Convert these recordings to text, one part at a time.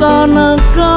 Còn một câu.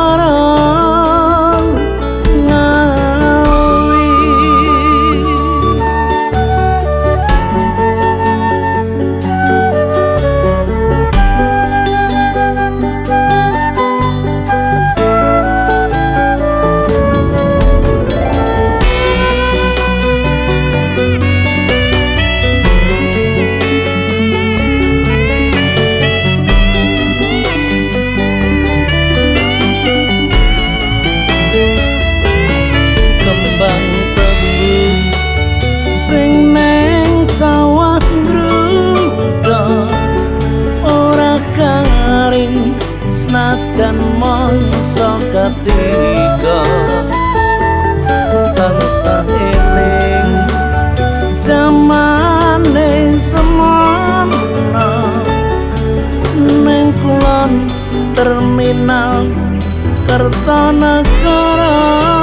terminal Kertanegara.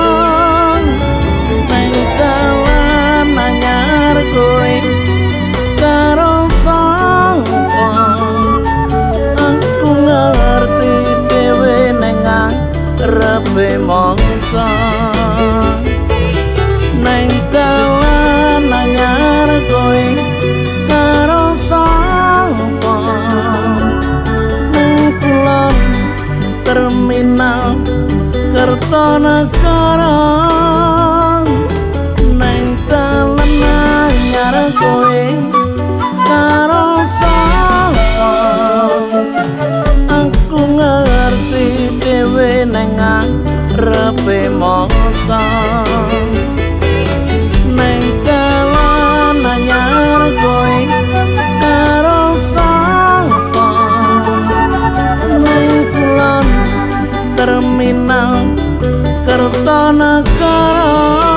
kenal kertonegara neng telenang nyara kowe karo sapa? Aku ngerti dewe neng arepe mongkon करता न